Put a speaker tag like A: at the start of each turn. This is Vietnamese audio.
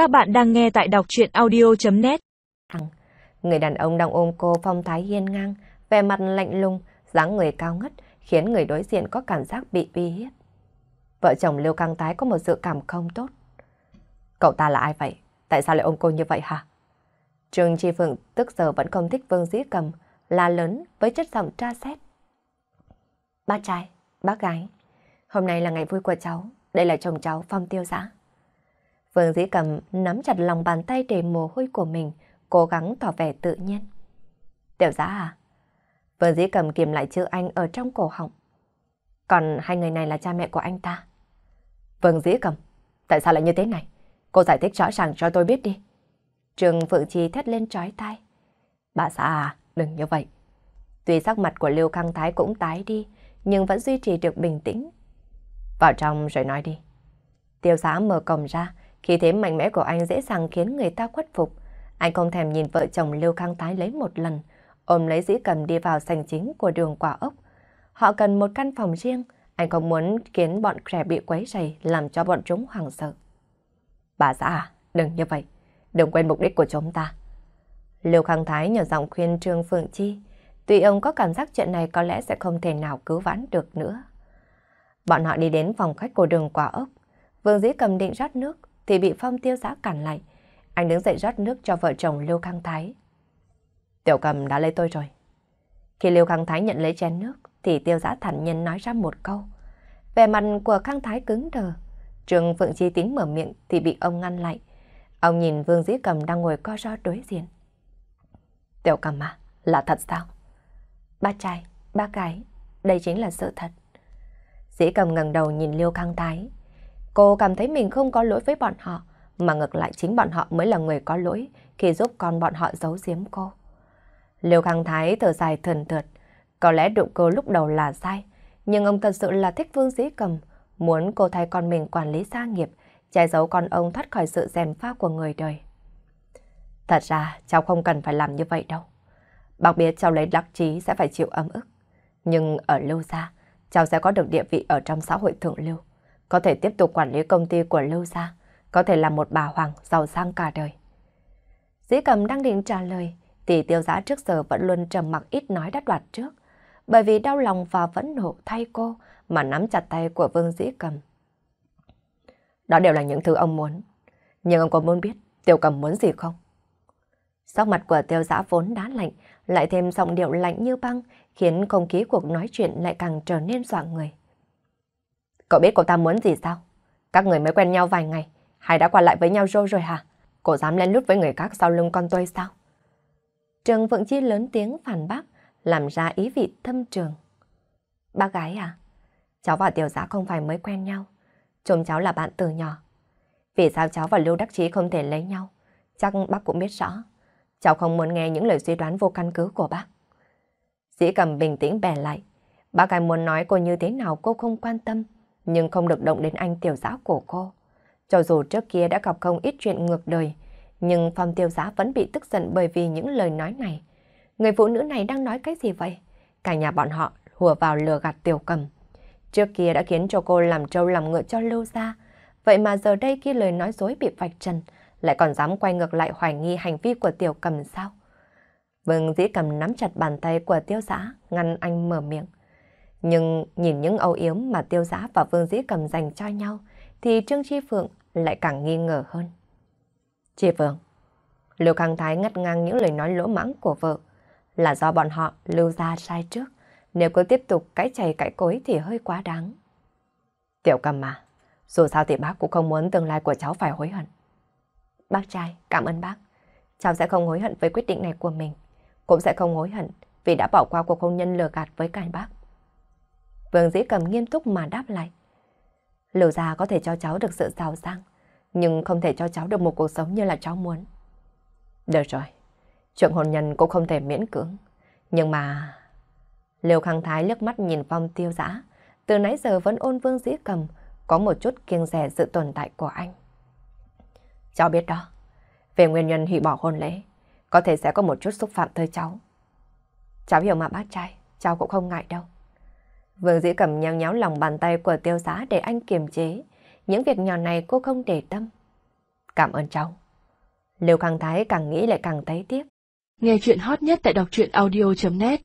A: Các bạn đang nghe tại đọc chuyện audio.net
B: Người đàn ông đang ôm cô phong thái hiên ngang, vẻ mặt lạnh lùng, dáng người cao ngất, khiến người đối diện có cảm giác bị uy hiếp. Vợ chồng Lưu Căng Tái có một sự cảm không tốt. Cậu ta là ai vậy? Tại sao lại ôm cô như vậy hả? Trương Chi Phượng tức giờ vẫn không thích Vương Dĩ Cầm, la lớn với chất giọng tra xét. Bác trai, bác gái, hôm nay là ngày vui của cháu, đây là chồng cháu Phong Tiêu Giã. Vương Dĩ Cầm nắm chặt lòng bàn tay đầy mồ hôi của mình, cố gắng tỏ vẻ tự nhiên. Tiểu Giá à? Vương Dĩ Cầm kiềm lại chữ anh ở trong cổ họng. Còn hai người này là cha mẹ của anh ta. Vương Dĩ Cầm, tại sao lại như thế này? Cô giải thích rõ ràng cho tôi biết đi. Trường Phượng Trì thét lên trói tay. Bà xã à, đừng như vậy. Tuy sắc mặt của Lưu Khang Thái cũng tái đi, nhưng vẫn duy trì được bình tĩnh. Vào trong rồi nói đi. Tiêu xã mở cổng ra, khi thế mạnh mẽ của anh dễ dàng khiến người ta khuất phục. Anh không thèm nhìn vợ chồng Lưu Khang Thái lấy một lần, ôm lấy dĩ cầm đi vào sành chính của đường quả ốc. Họ cần một căn phòng riêng, anh không muốn khiến bọn trẻ bị quấy rầy làm cho bọn chúng hoảng sợ. Bà xã à, đừng như vậy, đừng quên mục đích của chúng ta. Lưu Khang Thái nhỏ giọng khuyên Trương Phượng Chi, tuy ông có cảm giác chuyện này có lẽ sẽ không thể nào cứu vãn được nữa. Bọn họ đi đến phòng khách của đường quả ốc. Vương Dĩ cầm định rót nước thì bị Phong tiêu giã cản lại. Anh đứng dậy rót nước cho vợ chồng Lưu Khang Thái. Tiểu cầm đã lấy tôi rồi. Khi Lưu Khang Thái nhận lấy chén nước thì tiêu giã thản nhiên nói ra một câu. Về mặt của Khang Thái cứng đờ. Trường Phượng Chi tính mở miệng thì bị ông ngăn lại. Ông nhìn Vương Dĩ Cầm đang ngồi co ro đối diện. Tiểu cầm à, là thật sao? Ba trai, ba gái, đây chính là sự thật. Dĩ Cầm ngẩng đầu nhìn Liêu Khang Thái. Cô cảm thấy mình không có lỗi với bọn họ, mà ngược lại chính bọn họ mới là người có lỗi khi giúp con bọn họ giấu giếm cô. Liêu Khang Thái thở dài thần thượt, có lẽ đụng cô lúc đầu là sai, nhưng ông thật sự là thích Vương Dĩ Cầm, muốn cô thay con mình quản lý gia nghiệp, che giấu con ông thoát khỏi sự dèm pha của người đời. Thật ra, cháu không cần phải làm như vậy đâu. Bác biết cháu lấy đắc trí sẽ phải chịu ấm ức. Nhưng ở lâu xa cháu sẽ có được địa vị ở trong xã hội thượng lưu. Có thể tiếp tục quản lý công ty của Lưu Gia, có thể là một bà hoàng giàu sang cả đời. Dĩ cầm đang định trả lời, thì tiêu giá trước giờ vẫn luôn trầm mặc ít nói đắt đoạt trước. Bởi vì đau lòng và vẫn nộ thay cô mà nắm chặt tay của Vương Dĩ cầm. Đó đều là những thứ ông muốn. Nhưng ông có muốn biết tiêu cầm muốn gì không? Sắc mặt của tiêu giã vốn đá lạnh, lại thêm giọng điệu lạnh như băng, khiến không khí cuộc nói chuyện lại càng trở nên dọa người. Cậu biết cô ta muốn gì sao? Các người mới quen nhau vài ngày, hay đã qua lại với nhau rồi rồi hả? Cô dám lên lút với người khác sau lưng con tôi sao? Trường Vượng Chi lớn tiếng phản bác, làm ra ý vị thâm trường. Bác gái à? Cháu và tiểu giá không phải mới quen nhau. chồng cháu là bạn từ nhỏ. Vì sao cháu và Lưu Đắc Chí không thể lấy nhau? Chắc bác cũng biết rõ. Cháu không muốn nghe những lời suy đoán vô căn cứ của bác. Dĩ cầm bình tĩnh bẻ lại. Bác ai muốn nói cô như thế nào cô không quan tâm, nhưng không được động đến anh tiểu giã của cô. Cho dù trước kia đã gặp không ít chuyện ngược đời, nhưng Phong tiêu Giá vẫn bị tức giận bởi vì những lời nói này. Người phụ nữ này đang nói cái gì vậy? Cả nhà bọn họ hùa vào lừa gạt tiểu cầm. Trước kia đã khiến cho cô làm trâu làm ngựa cho lưu ra. Vậy mà giờ đây khi lời nói dối bị vạch trần, lại còn dám quay ngược lại hoài nghi hành vi của tiểu cầm sao? Vương dĩ cầm nắm chặt bàn tay của tiêu giã, ngăn anh mở miệng. Nhưng nhìn những âu yếm mà tiêu giã và vương dĩ cầm dành cho nhau, thì Trương Chi Phượng lại càng nghi ngờ hơn. Chi Phượng, Lưu Khang Thái ngắt ngang những lời nói lỗ mãng của vợ, là do bọn họ lưu ra sai trước. Nếu cứ tiếp tục cãi chày cãi cối thì hơi quá đáng. Tiểu cầm mà, dù sao thì bác cũng không muốn tương lai của cháu phải hối hận. Bác trai, cảm ơn bác. Cháu sẽ không hối hận với quyết định này của mình. Cũng sẽ không hối hận vì đã bỏ qua cuộc hôn nhân lừa gạt với cài bác. Vương dĩ cầm nghiêm túc mà đáp lại. Lưu gia có thể cho cháu được sự giàu sang, nhưng không thể cho cháu được một cuộc sống như là cháu muốn. Được rồi, chuyện hôn nhân cũng không thể miễn cưỡng. Nhưng mà... Liêu Khang Thái liếc mắt nhìn Phong tiêu giã, từ nãy giờ vẫn ôn vương dĩ cầm, có một chút kiêng rẻ sự tồn tại của anh. Cháu biết đó, về nguyên nhân hủy bỏ hôn lễ, có thể sẽ có một chút xúc phạm tới cháu. Cháu hiểu mà bác trai, cháu cũng không ngại đâu. Vương dĩ cầm nhéo nhéo lòng bàn tay của tiêu giá để anh kiềm chế. Những việc nhỏ này cô không để tâm. cảm ơn cháu. Lưu Khang Thái càng nghĩ lại càng thấy tiếc.
A: Nghe chuyện hot nhất tại đọc truyện audio.net